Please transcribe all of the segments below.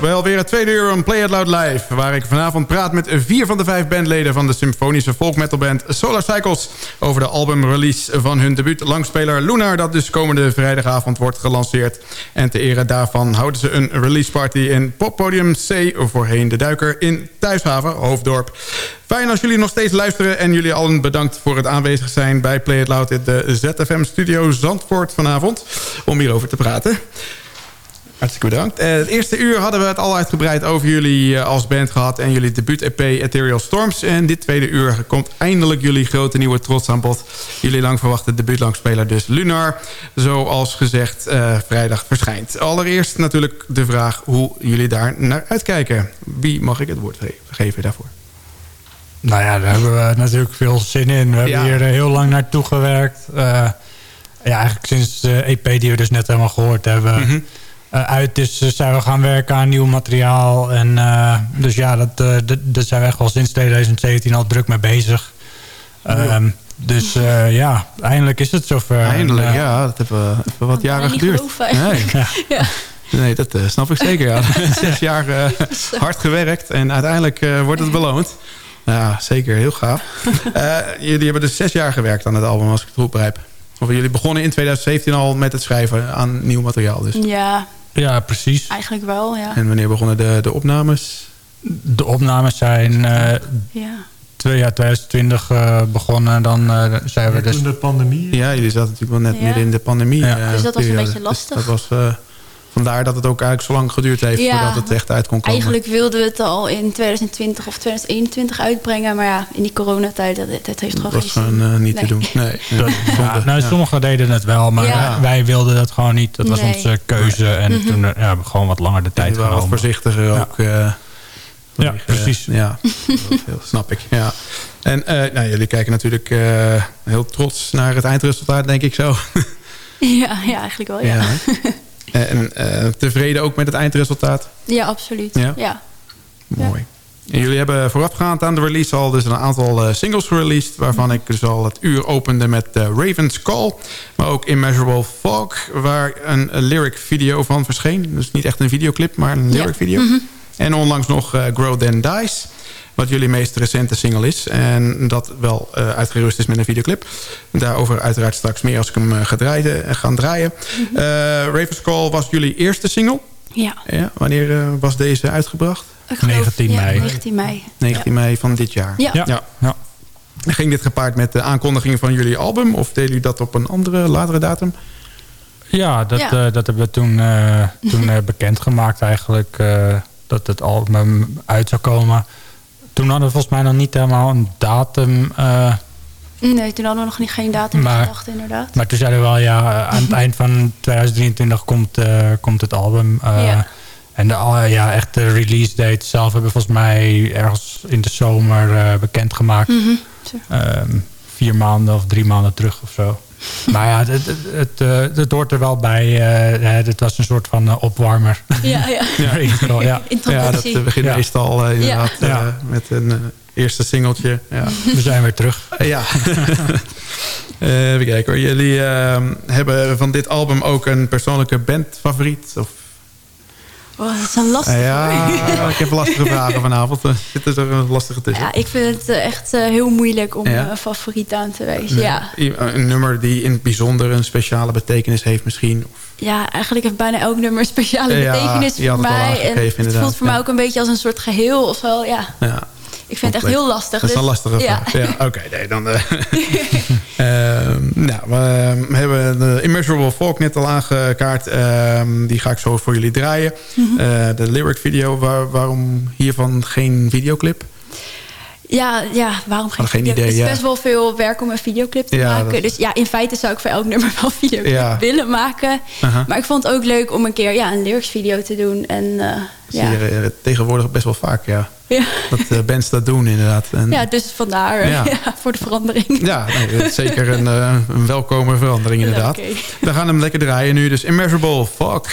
Bij alweer het tweede uur van Play It Loud Live... waar ik vanavond praat met vier van de vijf bandleden... van de symfonische folkmetalband Solar Cycles... over de albumrelease van hun debuut langspeler Lunar... dat dus komende vrijdagavond wordt gelanceerd. En te ere daarvan houden ze een release party in poppodium C... voorheen de Duiker in Thuishaven, Hoofddorp. Fijn als jullie nog steeds luisteren en jullie allen bedankt voor het aanwezig zijn... bij Play It Loud in de ZFM-studio Zandvoort vanavond... om hierover te praten. Hartstikke bedankt. Uh, het eerste uur hadden we het al uitgebreid over jullie uh, als band gehad... en jullie debuut-EP Ethereal Storms. En dit tweede uur komt eindelijk jullie grote nieuwe trots aan bod. Jullie lang verwachte debuutlangsspeler dus Lunar. Zoals gezegd uh, vrijdag verschijnt. Allereerst natuurlijk de vraag hoe jullie daar naar uitkijken. Wie mag ik het woord geven daarvoor? Nou ja, daar hebben we natuurlijk veel zin in. We hebben ja. hier heel lang naartoe gewerkt. ja, eigenlijk sinds de EP die we dus net helemaal gehoord hebben... Mm -hmm uh, uit is, zijn we gaan werken aan nieuw materiaal. En, uh, dus ja, dat, uh, daar zijn we echt wel sinds 2017 al druk mee bezig. Um, dus ja, eindelijk is het zover. Eindelijk, ja. Dat heeft wat jaren geduurd. Nee. Ja. ja. nee, dat snap ik zeker. Ja. Zes jaar hard gewerkt en uiteindelijk wordt het beloond. Ja, zeker. Heel gaaf. jullie hebben dus zes jaar gewerkt aan het album, als ik het goed begrijp. Of jullie begonnen in 2017 al met het schrijven aan nieuw materiaal. Dus. Ja, ja, precies. Eigenlijk wel, ja. En wanneer begonnen de, de opnames? De opnames zijn uh, ja. twee jaar 2020 uh, begonnen. Dan uh, zijn we dus... Toen de pandemie? Ja, jullie zaten natuurlijk wel net ja. midden in de pandemie. Ja. dus dat was een beetje lastig. Dus dat was... Vandaar dat het ook eigenlijk zo lang geduurd heeft ja, voordat het echt uit kon komen. Eigenlijk wilden we het al in 2020 of 2021 uitbrengen. Maar ja, in die coronatijd, dat, dat heeft gewoon Dat was gewoon uh, niet nee. te doen. Nee. ja, nou, sommigen deden het wel, maar ja. wij wilden dat gewoon niet. Dat was nee. onze keuze. En mm -hmm. toen ja, hebben we gewoon wat langer de tijd genomen. wat voorzichtiger ook. Uh, ja, precies. ja, dat snap ik. Ja. En uh, nou, jullie kijken natuurlijk heel trots naar het eindresultaat, denk ik zo. ja, ja, eigenlijk wel, ja. En uh, tevreden ook met het eindresultaat? Ja, absoluut. Ja? ja. Mooi. En jullie hebben voorafgaand aan de release al dus een aantal uh, singles gereleased... waarvan ik dus al het uur opende met uh, Raven's Call. Maar ook Immeasurable Fog, waar een, een, lyric video van verscheen. Dus niet echt een videoclip, maar een lyric ja. video. Mm -hmm. En onlangs nog Grow Then Dies wat jullie meest recente single is. En dat wel uh, uitgerust is met een videoclip. Daarover uiteraard straks meer als ik hem uh, ga, draaien, ga draaien. Mm -hmm. uh, Raven's Call was jullie eerste single. Ja. ja wanneer was deze uitgebracht? Geloof, 19 mei. Ja, 19 mei. 19 ja. mei van dit jaar. Ja. ja. ja. Ging dit gepaard met de aankondiging van jullie album? Of deden jullie dat op een andere, latere datum? Ja, dat, ja. dat hebben we toen, toen bekendgemaakt eigenlijk. dat het album uit zou komen toen hadden we volgens mij nog niet helemaal een datum. Uh, nee, toen hadden we nog niet, geen datum maar, gedacht, inderdaad. Maar toen zeiden we wel, ja, aan het eind van 2023 komt, uh, komt het album. Ja. En de, ja, echt de release date zelf hebben we volgens mij ergens in de zomer bekendgemaakt. Mm -hmm. um, vier maanden of drie maanden terug of zo. Maar ja, het, het, het, het, hoort er wel bij. Uh, het was een soort van uh, opwarmer. Ja, ja. ja. ja. ja dat begint ja. meestal uh, inderdaad ja. met een eerste singeltje. Ja. We zijn weer terug. ja. even kijken hoor. Jullie ehm, hebben van dit album ook een persoonlijke bandfavoriet? Of Oh, dat is een lastige Ja, ik heb lastige vragen vanavond. Er zitten er een lastige tussen. Ja, ik vind het echt uh, heel moeilijk om ja. een favoriet aan te wijzen. Ja. Een nummer die in het bijzonder een speciale betekenis heeft misschien? Ja, eigenlijk heeft bijna elk nummer een speciale betekenis voor mij. En het voelt voor mij ook een beetje als een soort geheel of zo. Ja. Ik vind het echt heel lastig. Dat is een dus- lastige vraag. Ja. Oké, okay, nee, dan... Uh, uh, nou, we hebben de Immeasurable Folk net al aangekaart. Uh, die ga ik zo voor jullie draaien. Mm -hmm. de lyric video, waar, waarom hiervan geen videoclip? Ja, ja, waarom geen, geen idee? Het is ja. best wel veel werk om een videoclip te ja, maken. Dat... Dus ja, in feite zou ik voor elk nummer wel videoclip ja. willen maken. Uh -huh. Maar ik vond het ook leuk om een keer ja, een lyrics video te doen. En, uh, zie je uh, tegenwoordig best wel vaak, ja. ja. Dat uh, bands dat doen, inderdaad. En, ja, dus vandaar ja. voor de verandering. Ja, nee, zeker een, een welkome verandering, inderdaad. Okay. We gaan hem lekker draaien nu. Dus Immeasurable, fuck.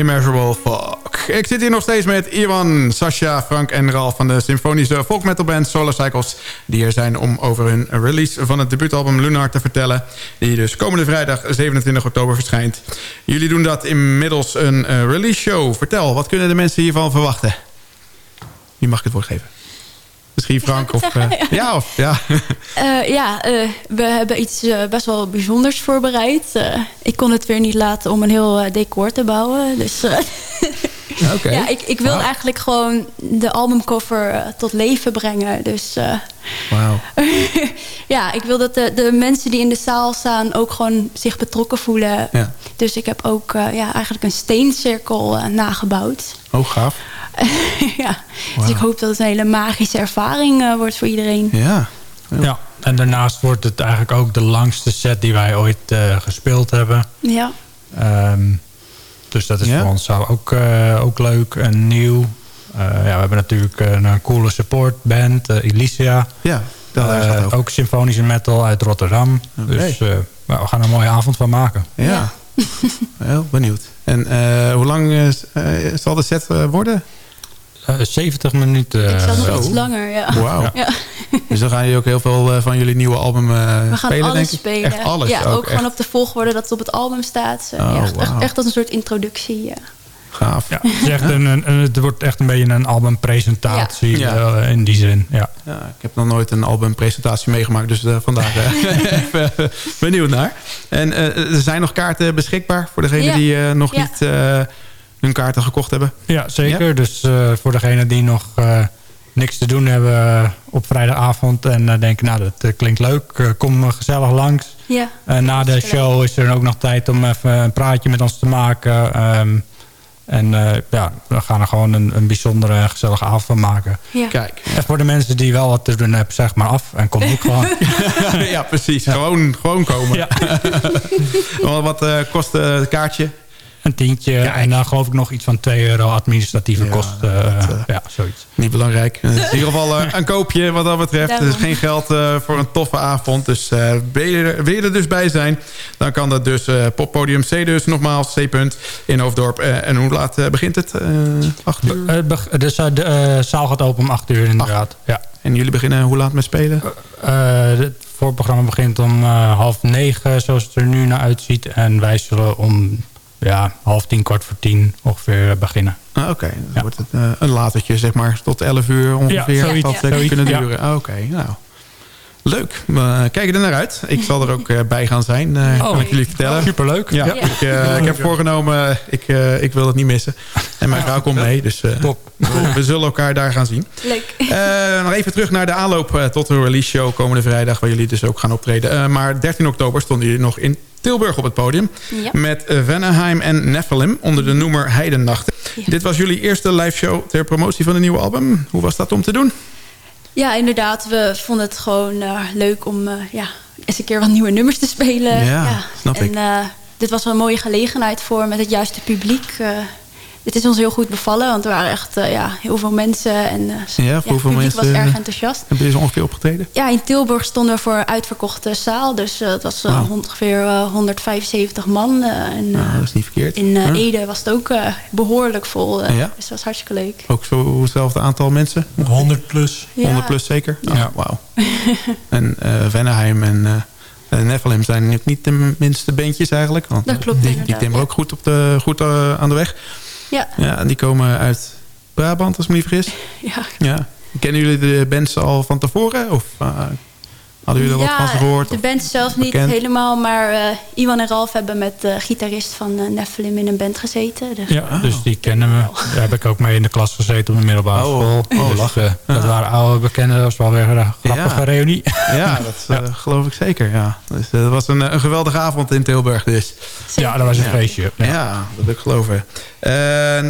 Immeasurable Folk. Ik zit hier nog steeds met Iwan, Sascha, Frank en Ralf van de symfonische folk metal band Solar Cycles. Die hier zijn om over hun release van het debuutalbum Lunar te vertellen. Die dus komende vrijdag 27 oktober verschijnt. Jullie doen dat inmiddels een uh, release show. Vertel, wat kunnen de mensen hiervan verwachten? Wie mag ik het woord geven? Misschien Frank of... Uh, ja. of ja. Uh, ja, uh, we hebben iets best wel bijzonders voorbereid. ik kon het weer niet laten om een heel decor te bouwen. Dus okay. ja, ik, ik wil wow. eigenlijk gewoon de albumcover tot leven brengen. Dus Wauw. ja, ik wil dat de, de mensen die in de zaal staan ook gewoon zich betrokken voelen. Ja. Dus ik heb ook ja, eigenlijk een steencirkel nagebouwd. Oh, gaaf. ja, dus ik hoop dat het een hele magische ervaring uh, wordt voor iedereen. Ja. ja. en daarnaast wordt het eigenlijk ook de langste set die wij ooit uh, gespeeld hebben. Ja. Um, dus dat is ja. voor ons ook, uh, ook leuk en nieuw. ja, we hebben natuurlijk een coole supportband, Elysia. Ja, daar ook symfonische metal uit Rotterdam. Okay. Dus we gaan er een mooie avond van maken. Ja, ja. heel benieuwd. En hoe lang zal de set worden? 70 minuten. Ik zal nog iets langer, ja. Wauw. Ja. Dus dan gaan jullie ook heel veel uh, van jullie nieuwe album uh, We gaan spelen, alles denk ik? spelen. Echt alles? Ja, ook, ook gewoon op de volgorde dat het op het album staat. Uh, oh, ja, echt, wow. echt, als een soort introductie. Ja. Gaaf. Ja, het, is echt een, een, het wordt echt een beetje een albumpresentatie ja. in die zin. Ja. ja, ik heb nog nooit een albumpresentatie meegemaakt, dus vandaag even benieuwd naar. En er zijn nog kaarten beschikbaar voor degenen die nog niet hun kaarten gekocht hebben. Ja, zeker. Ja. Dus uh, voor degenen die nog uh, niks te doen hebben op vrijdagavond... en uh, denken, nou, dat klinkt leuk, kom gezellig langs. Ja, na de show is er ook nog tijd om even een praatje met ons te maken... Um, en ja, we gaan er gewoon een, een bijzondere en gezellige avond van maken. Ja. Kijk. En voor de mensen die wel wat te doen hebben, zeg maar af. En kom ook gewoon. ja, precies. Ja. Gewoon, gewoon komen. Ja. wat kost het kaartje? Een tientje. Kijk. En dan geloof ik nog iets van 2 euro administratieve ja, kosten. Uh, uh, ja, zoiets. Niet belangrijk. Het in ieder geval uh, een koopje wat dat betreft. Er is geen geld voor een toffe avond. Dus wil je, er, wil je er dus bij zijn, dan kan dat dus poppodium C dus. Nogmaals, C. -punt, in Hoofddorp. en hoe laat begint het? 8 uur? dus de zaal gaat open om 8 uur inderdaad. Ja. En jullie beginnen hoe laat met spelen? het voorprogramma begint om half negen, zoals het er nu naar uitziet. En wij zullen om ja, half tien, kwart voor tien ongeveer beginnen. Ah, Oké, okay. dan ja. wordt het uh, een latertje, zeg maar, tot 11 uur ongeveer. Ja, zoiets, dat ja. kunnen duren. Ah, Oké, okay, nou. Leuk, we kijken er naar uit. Ik zal er ook uh, bij gaan zijn, uh, oh, kan ik jullie vertellen. Oh, superleuk. Ja, Ik, ik, heb voorgenomen, ik, ik wil het niet missen. En mijn vrouw komt mee, dus Top. We, we, zullen elkaar daar gaan zien. Leuk. nog even terug naar de aanloop tot de release show komende vrijdag... waar jullie dus ook gaan optreden. maar 13 oktober stonden jullie nog in Tilburg op het podium. Ja. Met Vanaheim en Nephilim onder de noemer Heidennachten. Ja. Dit was jullie eerste live show ter promotie van het nieuwe album. Hoe was dat om te doen? Ja, inderdaad. We vonden het gewoon uh, leuk om uh, ja, eens een keer wat nieuwe nummers te spelen. Ja, ja. snap en, ik. Uh, dit was een mooie gelegenheid voor met het juiste publiek dit is ons heel goed bevallen, want er waren echt uh, ja, heel veel mensen. En uh, ja, ja, hoeveel mensen was erg enthousiast. Hebben jullie zo ongeveer opgetreden? Ja, in Tilburg stonden we voor een uitverkochte zaal. Dus uh, het was wow. ongeveer 175 man. en, nou, dat is niet verkeerd. In? Ede was het ook behoorlijk vol. ja? Dus dat was hartstikke leuk. Ook zo hetzelfde aantal mensen? 100 plus. Ja. 100 plus zeker? Oh, ja. Wauw. en Venneheim en... Uh, Nephilim zijn niet de minste beentjes eigenlijk. Want dat klopt die, die timmeren ook goed, op de, goed aan de weg. Ja. ja. En die komen uit Brabant, als ik me niet vergis. Ja. ja. Kennen jullie de bands al van tevoren? Of uh, hadden jullie er ja, wat van gehoord? de band zelf niet bekend? helemaal. Maar uh, Iwan en Ralf hebben met de gitarist van uh, Nephilim in een band gezeten. Dus. Ja, oh. dus die kennen me. Daar heb ik ook mee in de klas gezeten op de middelbare oh, school. Oh, dus, lachen. dat waren oude bekenden. Dat was wel weer een grappige ja. reunie. Ja, dat ja. geloof ik zeker. Ja. Dus, dat was een, een geweldige avond in Tilburg dus. Zeker. Ja, dat was een feestje. Ja, ja dat wil ik geloven.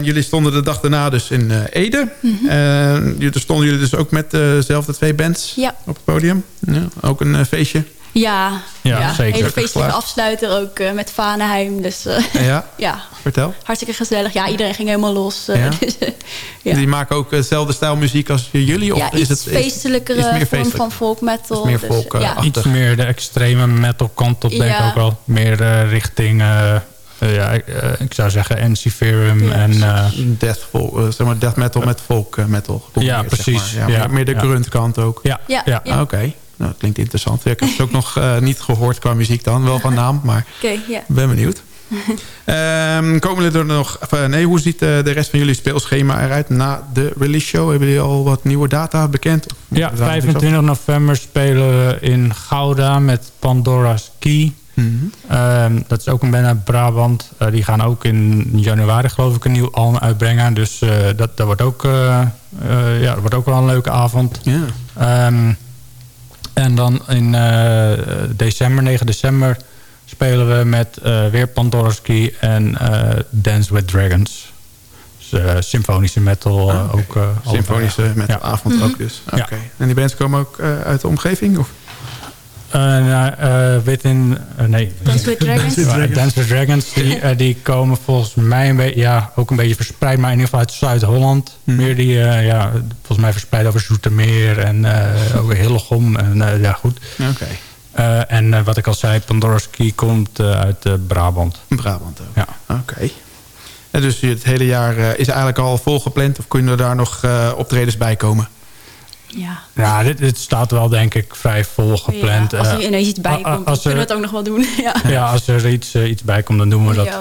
Jullie stonden de dag daarna dus in uh, Ede. Mm -hmm. stonden jullie dus ook met dezelfde twee bands ja. op het podium. Ja, ook een feestje. Ja, ja, ja. zeker. Hele feestelijke afsluiter ook uh, met Vaneheim. Dus, uh, ja? ja, vertel. Hartstikke gezellig. Ja, iedereen ging helemaal los. Uh, ja? dus, ja. Die maken ook dezelfde stijl muziek als jullie? Of ja, is het is, feestelijkere is meer vorm feestelijk? van folk metal. meer dus, folk, ja. Iets meer de extreme metal kant op, denk ik ook wel. Meer richting ja, ik, ik, zou zeggen Ensiferum ja, en... death, zeg maar death metal met folk metal. Ja, precies. Zeg maar. ja, meer de grunt kant ook. Ja, ja. ja. Oké. Okay. Nou, dat klinkt interessant. ik heb het ook nog niet gehoord qua muziek dan. Wel van naam, maar okay, yeah. ben benieuwd. um, komen er nog... nee, hoe ziet de rest van jullie speelschema eruit na de release show? Hebben jullie al wat nieuwe data bekend? Ja, 25 november spelen we in Gouda met Pandora's Key. Mm -hmm. dat is ook een band uit Brabant. Uh, die gaan ook in januari geloof ik een nieuw album uitbrengen. Dus uh, dat, dat, wordt ook, uh, ja, dat wordt ook wel een leuke avond. Yeah. Um, en dan in december, 9 december spelen we met uh, weer Pandorski en uh, Dance with Dragons. Dus, symfonische metal ah, okay. ook. symfonische metalavond ja. ook dus. En die bands komen ook uit de omgeving? Of? Within, nee. Dance with Dragons. Dance with Dragons, die, die komen volgens mij een beetje, ja, ook een beetje verspreid, maar in ieder geval uit Zuid-Holland. Hmm. Meer die, ja, volgens mij verspreid over Zoetermeer en over Hillegom. En ja, goed. Oké. Uh, en uh, wat ik al zei, Pandora's Key komt uh, uit Brabant. Brabant ook. Ja. Oké. Okay. En dus het hele jaar is eigenlijk al volgepland... of kunnen er daar nog optredens bij komen? Ja, ja dit, dit, staat wel denk ik vrij volgepland. Ja, als er ineens iets bij komt, kunnen we het ook nog wel doen. Ja, ja als er iets, iets bij komt, dan doen we dat. Ja,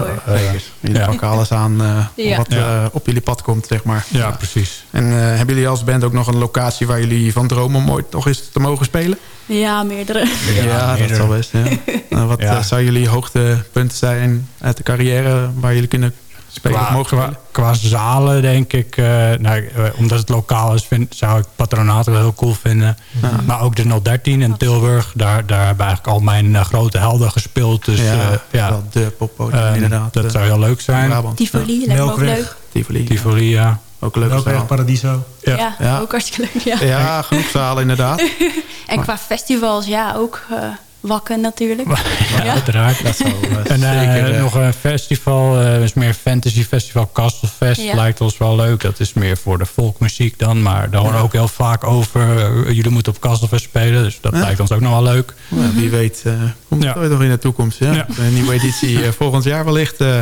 jullie pakken alles aan wat op jullie pad komt, zeg maar. Ja, precies. En hebben jullie als band ook nog een locatie... waar jullie van dromen om ooit nog eens te mogen spelen? Ja, meerdere. Ja, dat zal best. Ja. nou, wat ja. zou jullie hoogtepunten zijn uit de carrière waar jullie kunnen spelen? Qua, mogen qua, qua, zalen denk ik, uh, nou, uh, omdat het lokaal is, vind, zou ik Patronaat wel heel cool vinden. Ja. Maar ook de 013 in Tilburg, daar, daar hebben eigenlijk al mijn uh, grote helden gespeeld. Dus, ja, ja de poppodium inderdaad. Dat zou heel leuk zijn. Tivoli, lijkt me ook leuk. Tivoli, Tivoli ja. Ook zaal. Paradiso. Ja. ja. ook hartstikke leuk. Ja, ja genoeg zalen inderdaad. en qua festivals, ja, ook uh, Wakken natuurlijk. ja, ja, uiteraard. Dat zou, uh, en uh, zeker, nog een festival, uh, is meer Fantasy Festival Castlefest. Ja. Lijkt ons wel leuk. Dat is meer voor de folkmuziek dan. Maar daar horen ook heel vaak over. jullie moeten op Castlefest spelen. Dus dat lijkt ons ook nog wel leuk. wie weet komt het ooit nog in de toekomst. Ja? Een nieuwe editie volgend jaar wellicht. Uh,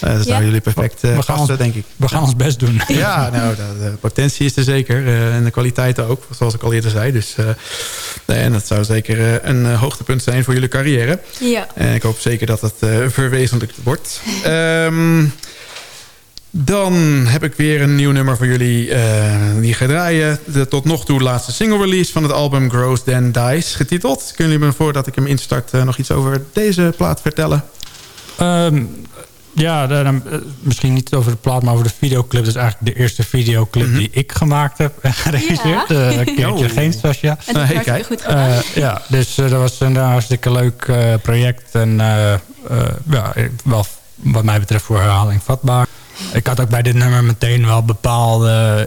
dat zouden jullie perfect uh, we gaan ons, denk ik. We gaan ons best doen. Ja, nou, de, potentie is er zeker. Uh, en de kwaliteit ook, zoals ik al eerder zei. Dus, nee, en dat zou zeker een hoogtepunt zijn voor jullie carrière. Ja. En ik hoop zeker dat het verwezenlijkt wordt. um, dan heb ik weer een nieuw nummer voor jullie. die gaat draaien. De tot nog toe laatste single release van het album Grows Then Dies. Getiteld. Kunnen jullie me voordat ik hem instart nog iets over deze plaat vertellen? Um, ja, dan, eh, misschien niet over de plaat, maar over de videoclip. Dat is eigenlijk de eerste videoclip mhm. die ik gemaakt heb en geregisseerd. Ja. Uh, keer oh. geen, Sascha. En dat uh, goed gedaan. Uh, ja, dus dat was een hartstikke leuk project. En ja, wel wat mij betreft voor herhaling vatbaar. Ik had ook bij dit nummer meteen wel bepaalde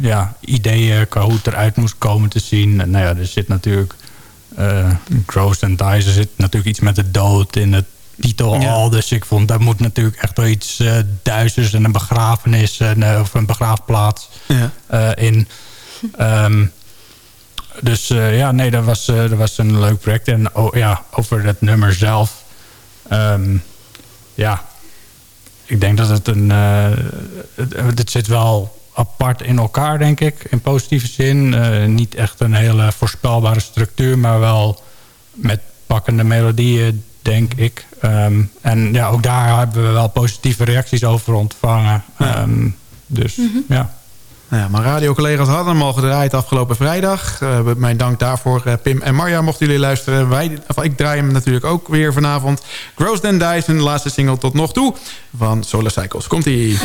ja, ideeën... qua hoe het eruit moest komen te zien. En, nou ja, er zit natuurlijk... Uh, Gross and Dice, er zit natuurlijk iets met de dood in het titel al. Dus ik vond, daar moet natuurlijk echt wel iets uh, duisters en een begrafenis en, uh, of een begraafplaats ja. uh, in. Um, dus ja, nee, dat was, dat was een leuk project. En oh, ja, over het nummer zelf. Um, ja, ik denk dat het een... Het, het, zit wel apart in elkaar, denk ik. In positieve zin. niet echt een hele voorspelbare structuur, maar wel met pakkende melodieën denk ik. Um, en ja, ook daar hebben we wel positieve reacties over ontvangen. Ja. Um, dus mm -hmm. ja. Nou ja, mijn radiocollega's hadden hem al gedraaid afgelopen vrijdag. Uh, mijn dank daarvoor. Uh, Pim en Marja, mochten jullie luisteren. Wij, of ik draai hem natuurlijk ook weer vanavond. Gross Then Dyson, de laatste single tot nog toe van Solar Cycles. Komt-ie.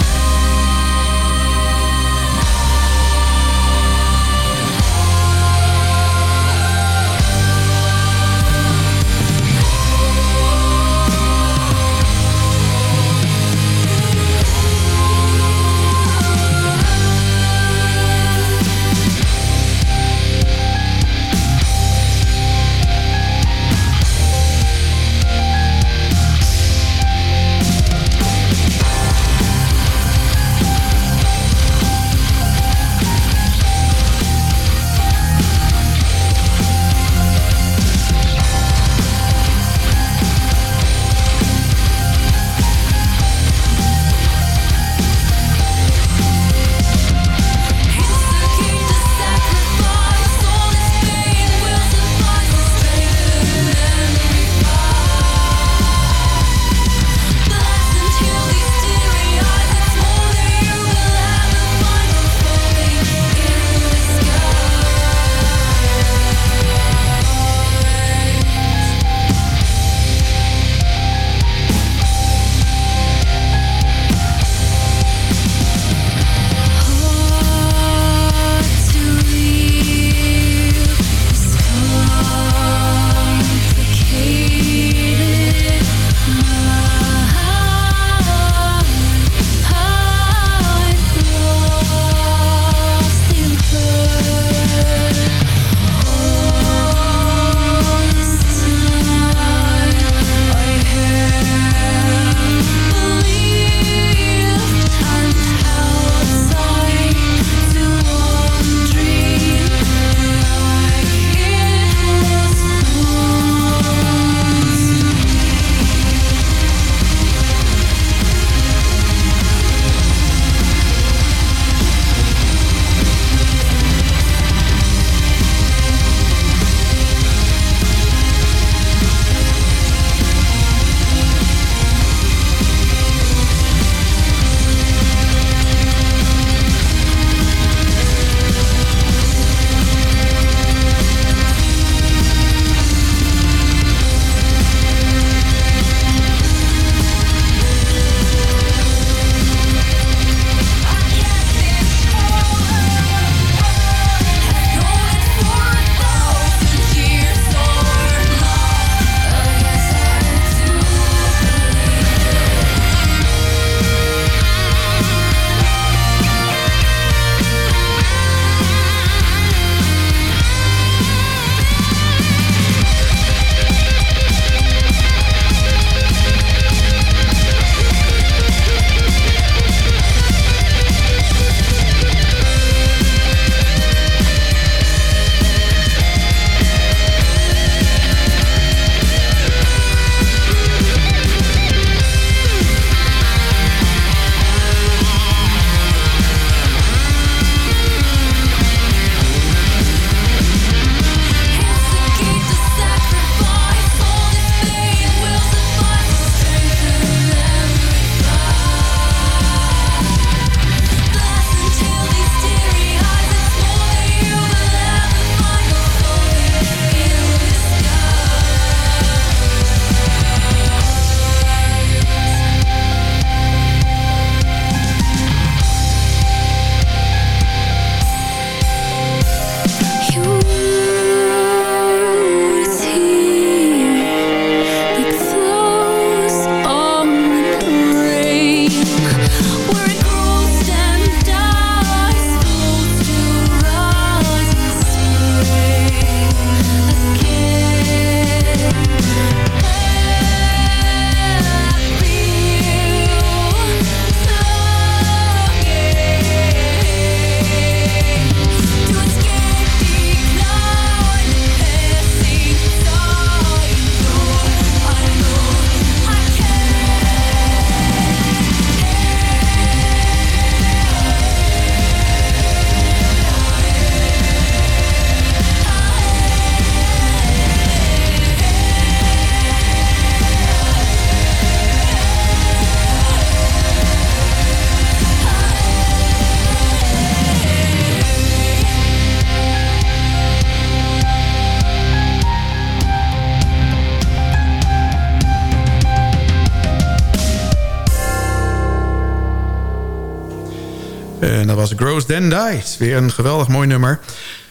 Grows Then Dies. Weer een geweldig mooi nummer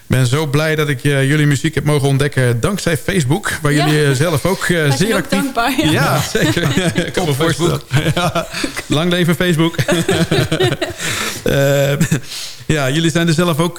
ben zo blij dat ik uh, jullie muziek heb mogen ontdekken dankzij Facebook. Waar jullie uh, zelf ook uh, zeer ook actief... Dankbaar, ja. ja. zeker. ik kan me voorstellen. ja. Lang leven Facebook. ja, jullie zijn er zelf ook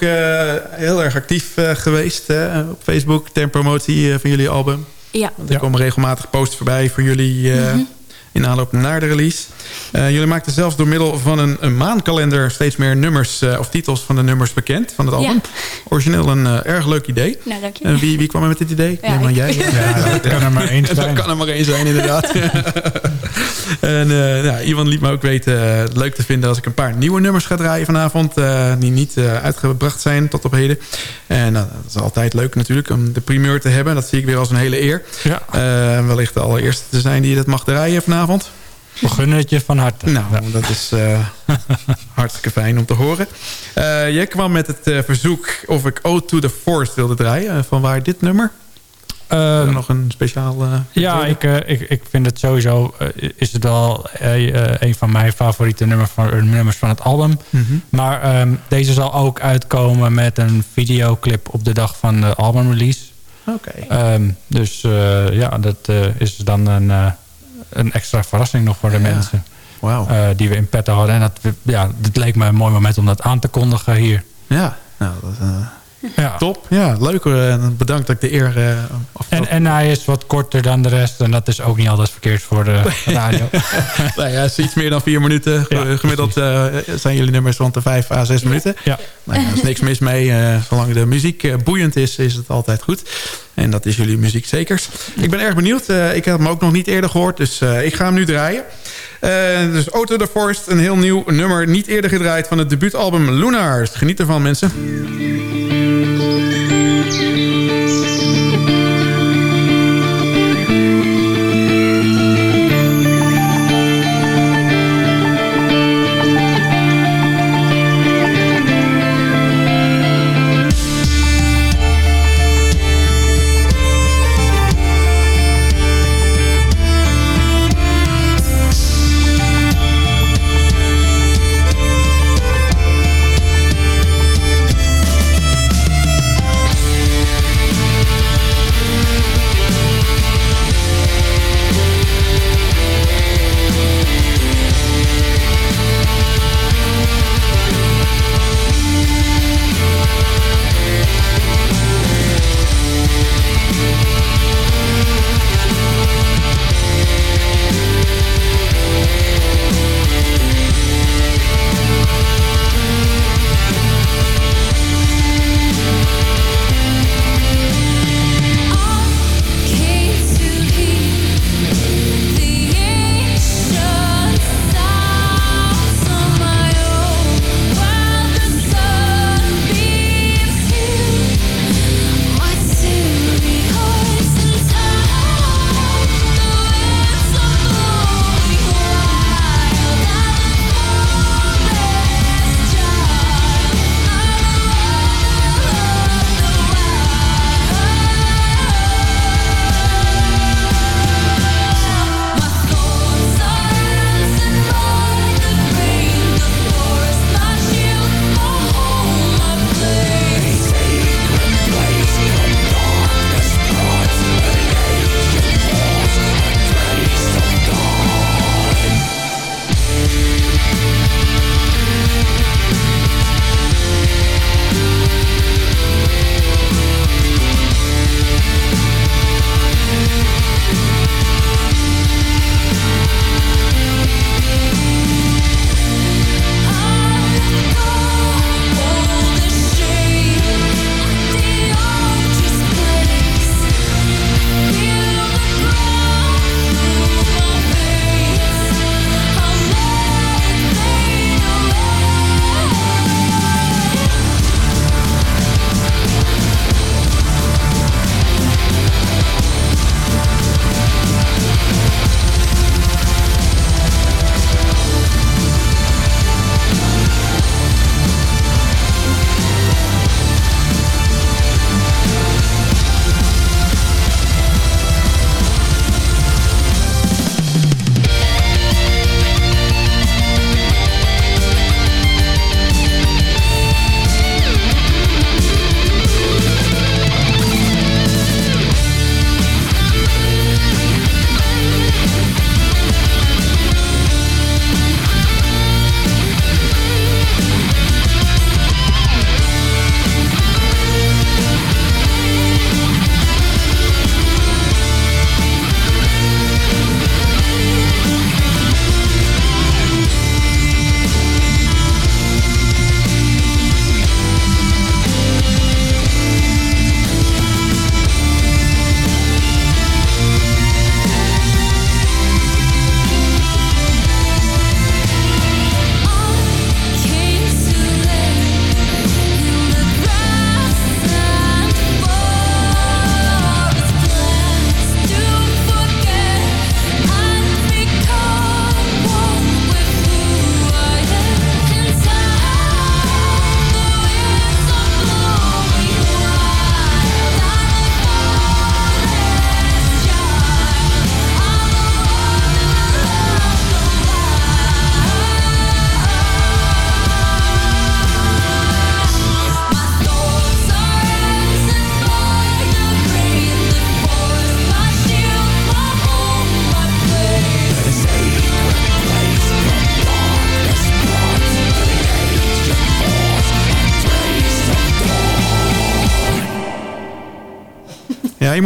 heel erg actief geweest op Facebook... ter promotie van jullie album. Ja. Want er komen regelmatig posts voorbij van jullie... Mm -hmm in aanloop naar de release. Uh, jullie maakten zelfs door middel van een, een maankalender... steeds meer nummers uh, of titels van de nummers bekend van het album. Ja. Origineel een uh, erg leuk idee. Nou, dank je. En wie, wie kwam er met dit idee? Ja, maar jij. Ja, dat kan er maar één zijn. Dat kan er maar één zijn, inderdaad. en nou, Ivan liet me ook weten het leuk te vinden... als ik een paar nieuwe nummers ga draaien vanavond... die niet uitgebracht zijn tot op heden. En dat is altijd leuk natuurlijk om de primeur te hebben. Dat zie ik weer als een hele eer. Ja. wellicht de allereerste te zijn die dat mag draaien vanavond vanavond. We gunnen het je van harte. Nou, dat is uh, hartstikke fijn om te horen. Uh, jij kwam met het uh, verzoek of ik Ode to the Forest wilde draaien. van waar dit nummer? Uh, nog een speciaal... ja, ik, ik, ik vind het sowieso... is het wel een van mijn favoriete nummers van, nummers van het album. Mm -hmm. Maar um, deze zal ook uitkomen met een videoclip op de dag van de albumrelease. Oké. Okay. Um, dus ja, dat is dan een een extra verrassing nog voor de mensen. Wow. Uh, die we in petto hadden. En dat, ja, het leek me een mooi moment om dat aan te kondigen hier. Ja, nou, dat uh, ja. top. Ja, leuk. Uh, bedankt dat ik de eer... Uh, en, en hij is wat korter dan de rest. En dat is ook niet altijd verkeerd voor de radio. nou ja, is iets meer dan vier minuten. Ja, Gemiddeld zijn jullie nummers rond de vijf à zes minuten. Ja. Nou, er is niks mis mee. zolang de muziek boeiend is, is het altijd goed. En dat is jullie muziek zeker. Ik ben erg benieuwd. Uh, ik heb hem ook nog niet eerder gehoord, dus uh, ik ga hem nu draaien. Uh, dus Auto the Forest, een heel nieuw nummer. Niet eerder gedraaid van het debuutalbum Lunars. Geniet ervan, mensen.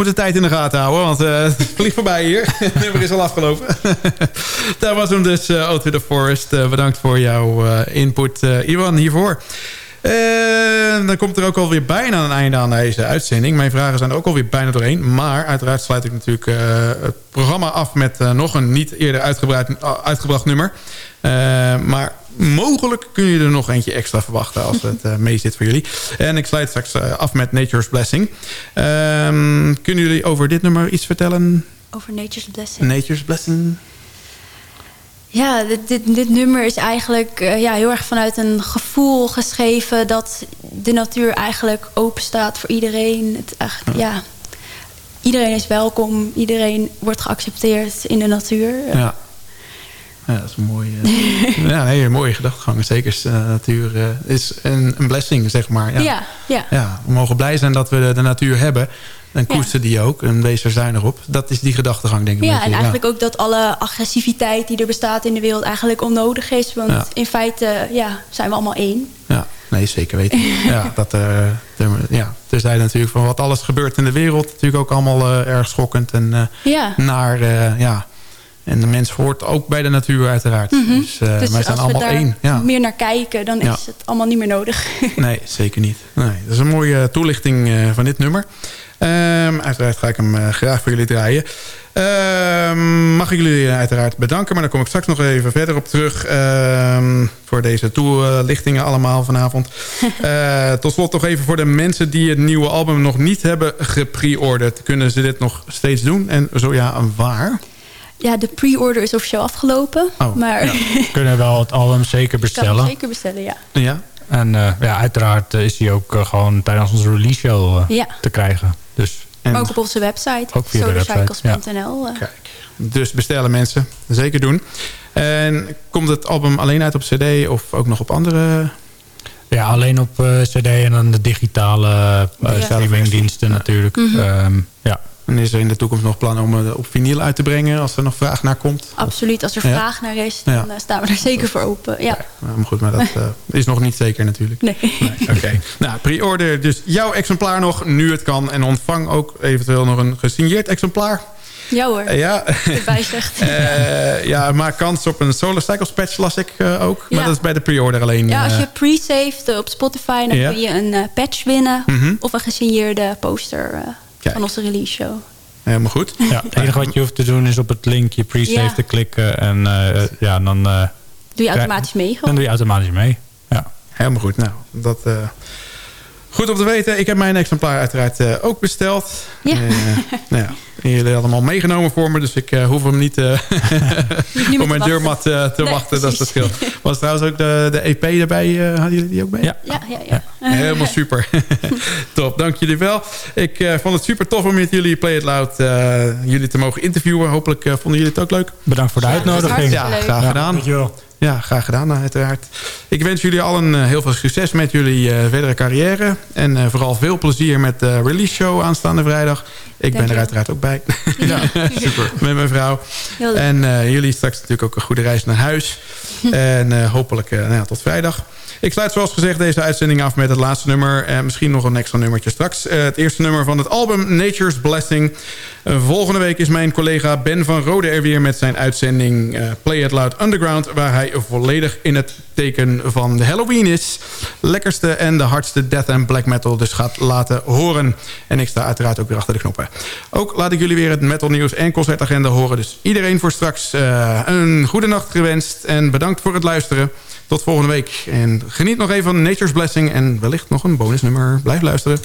De tijd in de gaten houden, want het vliegt voorbij hier. Het nummer is al afgelopen. Daar was hem dus, uh, Out to the Forest. bedankt voor jouw input, Iwan, hiervoor. dan komt er ook alweer bijna een einde aan deze uitzending. Mijn vragen zijn er ook alweer bijna doorheen. Maar uiteraard sluit ik natuurlijk het programma af met nog een niet eerder uitgebracht nummer. maar mogelijk kun je er nog eentje extra verwachten als het uh, mee zit voor jullie. En ik sluit straks uh, af met Nature's Blessing. Um, kunnen jullie over dit nummer iets vertellen? Over Nature's Blessing? Nature's Blessing. Ja, dit, dit, dit nummer is eigenlijk uh, ja, heel erg vanuit een gevoel geschreven... dat de natuur eigenlijk open staat voor iedereen. Het, eigenlijk, ja. ja. iedereen is welkom, iedereen wordt geaccepteerd in de natuur. Ja. Ja, dat is een mooie, ja, nee, een mooie gedachtegang. Zeker uh, natuur uh, is een, een blessing, zeg maar. Ja. Ja, ja. ja. we mogen blij zijn dat we de, natuur hebben. En koester die ook en wees er zuinig op. Dat is die gedachtegang, denk ik. Ja, en eigenlijk ook dat alle agressiviteit die er bestaat in de wereld... eigenlijk onnodig is. Want in feite ja, zijn we allemaal één. Ja, nee, zeker weten. ja, dat, uh, ja, terzijde natuurlijk van wat alles gebeurt in de wereld. Natuurlijk ook allemaal erg schokkend en naar... ja, en de mens hoort ook bij de natuur uiteraard. Mhm. Dus, uh, dus wij zijn allemaal één. Ja. meer naar kijken, dan is het allemaal niet meer nodig. nee, zeker niet. Nee, dat is een mooie toelichting uh, van dit nummer. Um, uiteraard ga ik hem uh, graag voor jullie draaien. Um, mag ik jullie uiteraard bedanken, maar daar kom ik straks nog even verder op terug. Um, voor deze toelichtingen allemaal vanavond. tot slot nog even voor de mensen die het nieuwe album nog niet hebben gepreorderd. Kunnen ze dit nog steeds doen? En zo ja, waar? Ja, de pre-order is officieel afgelopen. Oh, maar... Ja. kunnen wel het album zeker bestellen. Kan zeker bestellen, ja. Ja. En uh, ja, uiteraard is hij ook uh, gewoon tijdens onze release show uh, ja. te krijgen. Dus, en ook op onze website. Ook via solarcycles.nl. Ja. Kijk, dus bestellen mensen. Zeker doen. En komt het album alleen uit op cd of ook nog op andere... Ja, alleen op cd en dan de digitale streamingdiensten natuurlijk. Mm -hmm. um, ja. En is er in de toekomst nog plan om het op vinyl uit te brengen... als er nog vraag naar komt? Absoluut. Als er vraag naar is, dan eh, staan we er zeker voor open. Ja. maar goed, maar dat uh, is nog niet zeker natuurlijk. Nee. nee Oké. Nou, pre-order dus jouw exemplaar nog, nu het kan. En ontvang ook eventueel nog een gesigneerd exemplaar. Ja hoor, uh, ja. zegt. uh, ja, maak kans op een Solar Cycles patch, las ik uh, ook. Maar dat is bij de pre-order alleen. Ja, als je pre-saved op Spotify... dan kun je een patch winnen. Mm -hmm. Of een gesigneerde poster van onze release show. Helemaal goed. Ja, het enige wat je hoeft te doen is op het linkje pre-save ja. te klikken. En uh, ja, dan... Uh, doe je automatisch mee gewoon. Dan doe je automatisch mee, ja. Helemaal goed. Nou, dat... Uh, goed om te weten. Ik heb mijn exemplaar uiteraard ook besteld. Ja. nou ja, jullie hadden hem al meegenomen voor me. Dus ik uh, hoef hem niet uh, op mijn deurmat uh, te nee, wachten. Dat is het verschil. Was trouwens ook de, de EP erbij? hadden jullie die ook mee? Ja, ja, ja. ja. Helemaal super. Top, dank jullie wel. Ik vond het super tof om met jullie Play It Loud jullie te mogen interviewen. Hopelijk vonden jullie het ook leuk. Bedankt voor de uitnodiging. Ja, graag gedaan. Ja, graag gedaan uiteraard. Ik wens jullie allen heel veel succes met jullie verdere carrière. En vooral veel plezier met de release show aanstaande vrijdag. Ik ben er uiteraard ook bij. Ja, super. Met mijn vrouw. En uh, jullie straks natuurlijk ook een goede reis naar huis. en uh, hopelijk uh, nou ja, tot vrijdag. Ik sluit zoals gezegd deze uitzending af met het laatste nummer. En misschien nog een extra nummertje straks. het eerste nummer van het album Nature's Blessing. volgende week is mijn collega Ben van Rode er weer met zijn uitzending Play It Loud Underground. Waar hij volledig in het teken van de Halloween is. Lekkerste en de hardste death en black metal dus gaat laten horen. En ik sta uiteraard ook weer achter de knoppen. Ook laat ik jullie weer het metal nieuws en concertagenda horen. Dus iedereen voor straks een goede nacht gewenst. En bedankt voor het luisteren. Tot volgende week. En geniet nog even van Nature's Blessing. En wellicht nog een bonusnummer. Blijf luisteren.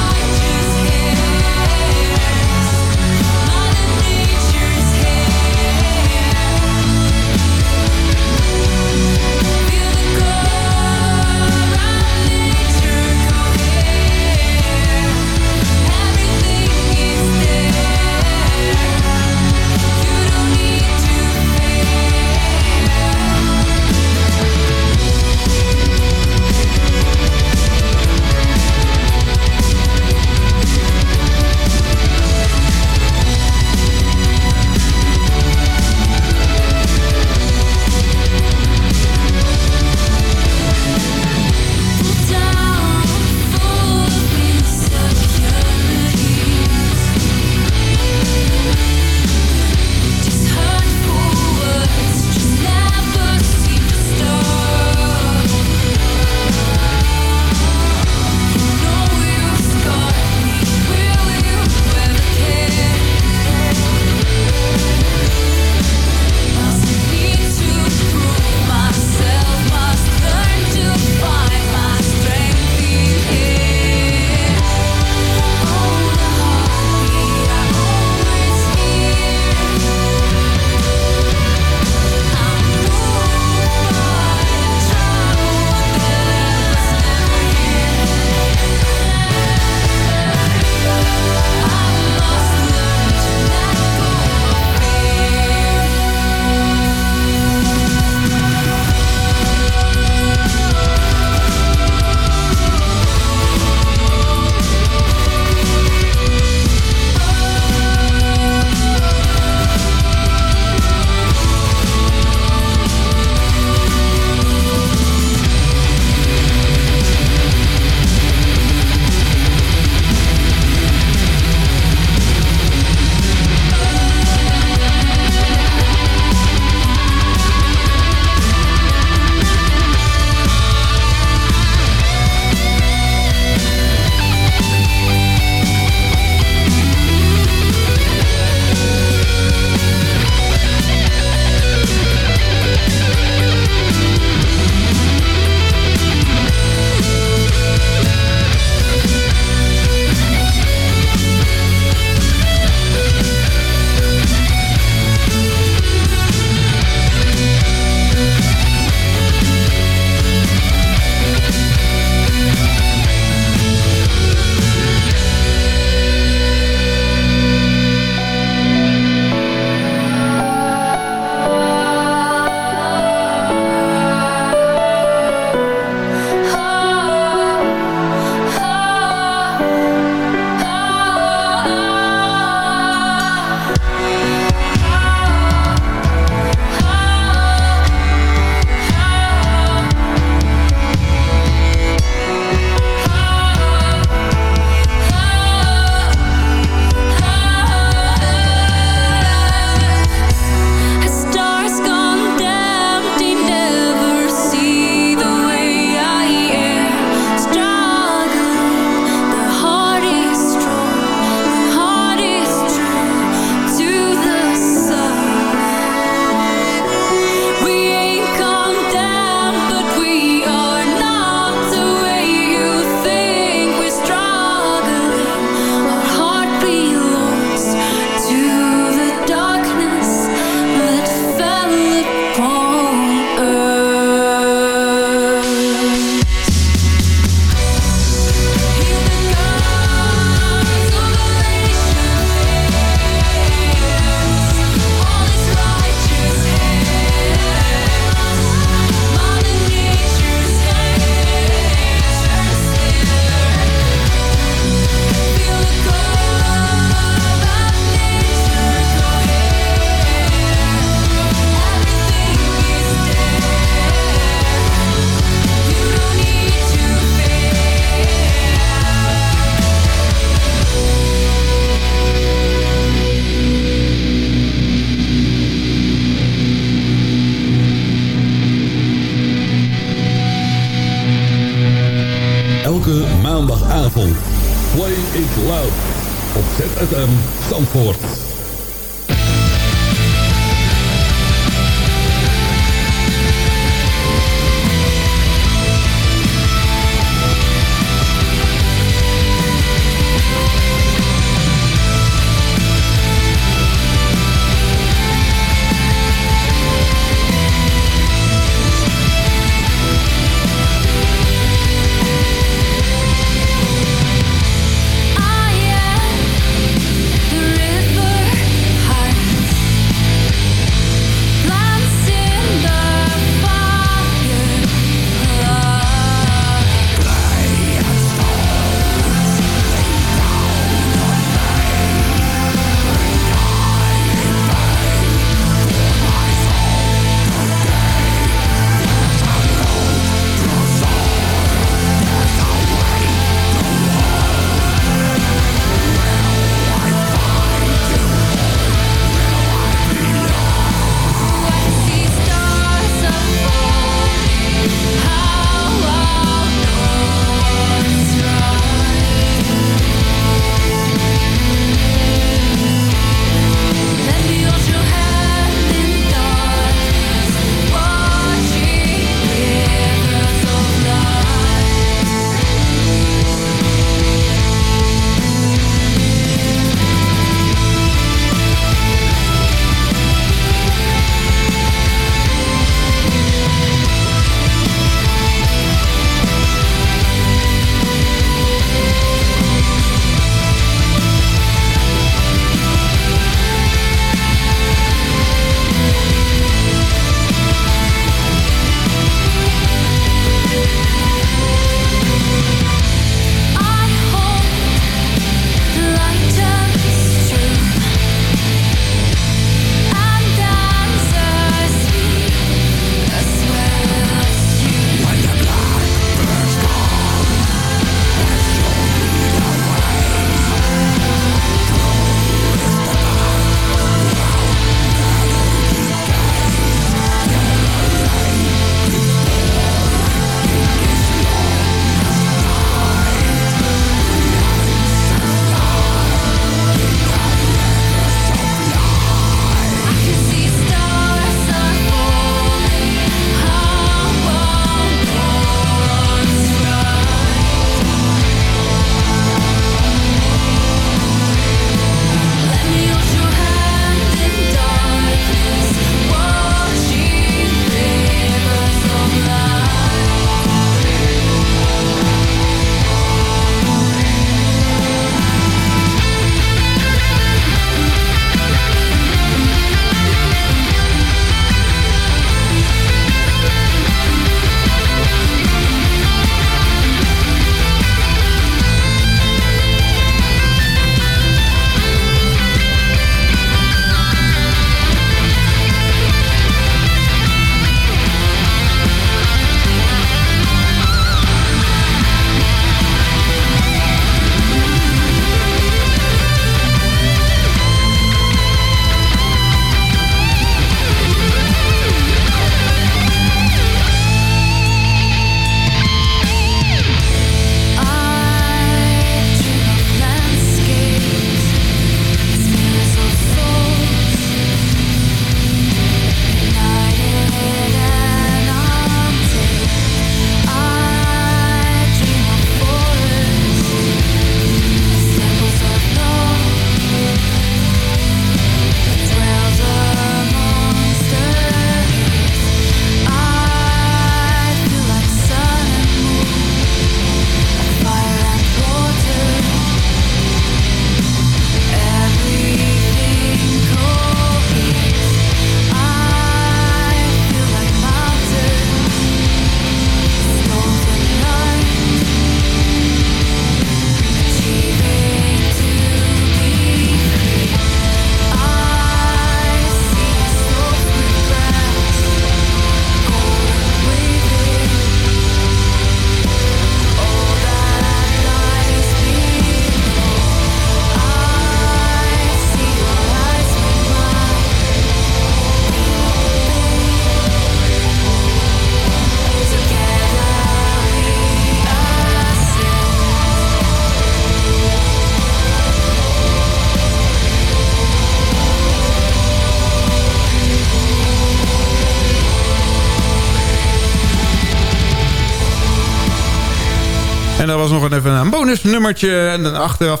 Even een bonusnummertje. En dan achteraf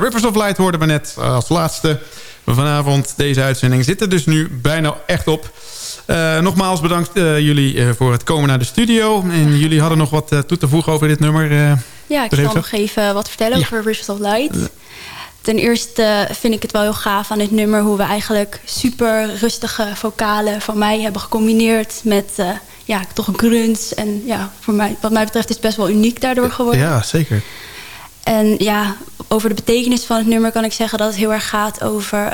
Rivers of Light hoorden we net als laatste vanavond. Deze uitzending zit er dus nu bijna echt op. Uh, nogmaals bedankt uh, jullie uh, voor het komen naar de studio. En jullie hadden nog wat toe te voegen over dit nummer. ja, ik zal nog even wat vertellen ja. over Rivers of Light. Ten eerste vind ik het wel heel gaaf aan dit nummer... hoe we eigenlijk super rustige vocalen van mij hebben gecombineerd... met ja, toch een grunt. En ja, voor mij, wat mij betreft is het best wel uniek daardoor geworden. Ja, zeker. En ja, over de betekenis van het nummer kan ik zeggen... dat het heel erg gaat over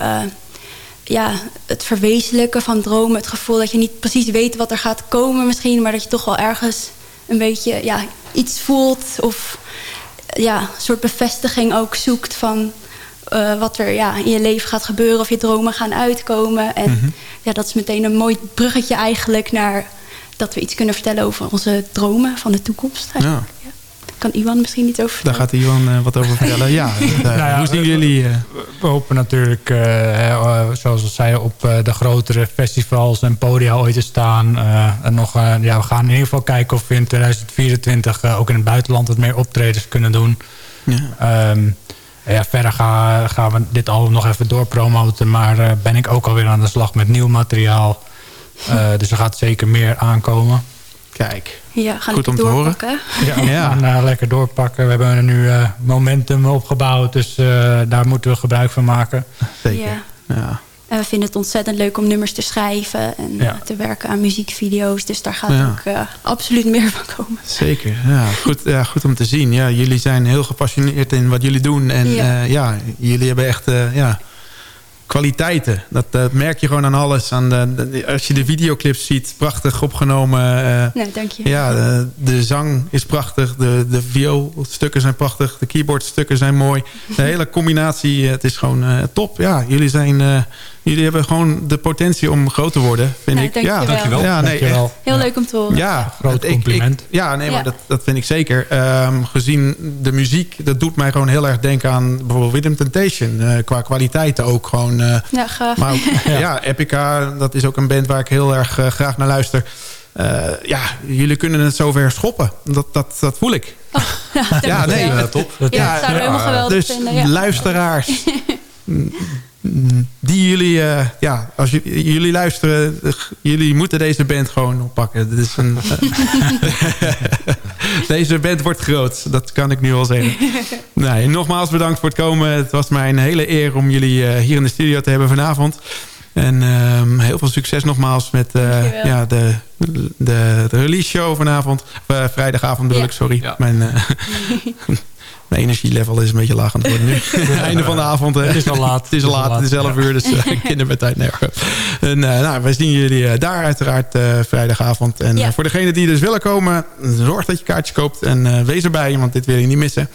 ja, het verwezenlijken van dromen. Het gevoel dat je niet precies weet wat er gaat komen misschien... maar dat je toch wel ergens een beetje ja, iets voelt... of ja, een soort bevestiging ook zoekt van... Uh, wat er ja, in je leven gaat gebeuren of je dromen gaan uitkomen. En mhm. ja, dat is meteen een mooi bruggetje eigenlijk naar dat we iets kunnen vertellen over onze dromen van de toekomst. Ja kan Iwan misschien iets over vertellen? Daar gaat Iwan uh, wat over vertellen. ja, uh, nou ja, hoe zien jullie... Uh... We hopen natuurlijk, zoals we zeiden, op de grotere festivals en podia ooit te staan. en nog, ja, we gaan in ieder geval kijken of we in 2024 ook in het buitenland wat meer optredens kunnen doen. Ja. Um, ja, verder gaan, gaan we dit al nog even doorpromoten. Maar ben ik ook alweer aan de slag met nieuw materiaal. dus er gaat zeker meer aankomen. Kijk, ja, gaan goed om te horen. Ja, we gaan uh, lekker doorpakken. We hebben nu uh, momentum opgebouwd, dus uh, daar moeten we gebruik van maken. Zeker. Ja. ja. En we vinden het ontzettend leuk om nummers te schrijven en te werken aan muziekvideo's. Dus daar gaat ook absoluut meer van komen. Zeker, ja. Goed, ja, goed om te zien. Ja, jullie zijn heel gepassioneerd in wat jullie doen. En ja, ja jullie hebben echt ja, kwaliteiten. Dat, dat, merk je gewoon aan alles. Aan de, als je de videoclips ziet, prachtig opgenomen. Nee, dank je. Ja, de, de, zang is prachtig. De, de vioolstukken zijn prachtig. De keyboardstukken zijn mooi. De hele combinatie, het is gewoon top. Ja, jullie zijn jullie hebben gewoon de potentie om groot te worden, vind ik. ja, dankjewel. Ja, nee, dankjewel. Heel leuk om te horen. Ja, groot compliment. ja, nee, maar dat, dat vind ik zeker. Um, gezien de muziek, dat doet mij gewoon heel erg denken aan bijvoorbeeld Rhythm Temptation. Uh, qua kwaliteiten ook gewoon. Uh, ja, gaaf. Maar ja. ja. Epica, dat is ook een band waar ik heel erg uh, graag naar luister. ja, jullie kunnen het zover schoppen. Dat, dat, dat voel ik. Oh, ja, nee, top. Ja, ja, dat zou helemaal geweldig dus vinden. luisteraars, die jullie, uh, ja, als jullie luisteren, jullie moeten deze band gewoon oppakken. Dit is een, deze band wordt groot, dat kan ik nu al zeggen. Nee, nogmaals bedankt voor het komen. Het was mij een hele eer om jullie uh, hier in de studio te hebben vanavond. En um, heel veel succes nogmaals met uh, ja, de, de, de, release show vanavond. vrijdagavond bedoel ja. ik, sorry. Ja. Mijn, mijn energielevel is een beetje laag aan het worden nu. het einde van de avond. Het is al laat. Het is al laat, het is 11 uur, dus uh, kindertijd nergens. En uh, nou, wij zien jullie uh, daar uiteraard vrijdagavond. En ja. voor degenen die dus willen komen, zorg dat je kaartjes koopt. En wees erbij, want dit wil je niet missen.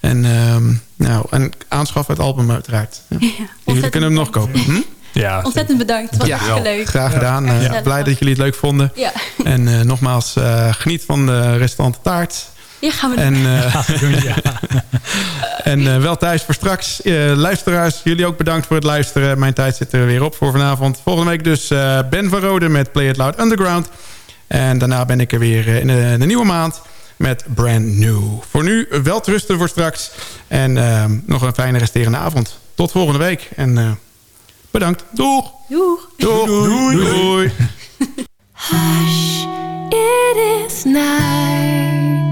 En, ehm, nou, en aanschaf het album uiteraard. Ja. jullie kunnen hem nog kopen. Hm? Ja, Ontzettend bedankt. Het was ja, leuk. Graag gedaan. blij dat jullie het leuk vonden. Ja. En nogmaals, geniet van de restaurant taart. Ja, gaan we en, uh, doen. ja. en uh, wel thuis voor straks. Uh, luisteraars, jullie ook bedankt voor het luisteren. Mijn tijd zit er weer op voor vanavond. Volgende week dus Ben van Rode met Play It Loud Underground. En daarna ben ik er weer in de, de nieuwe maand met Brand New. Voor nu wel rusten voor straks. En nog een fijne resterende avond. Tot volgende week. En bedankt. Doeg. Doeg. Doeg. Doei. Doei. Doei. Hush, it is night.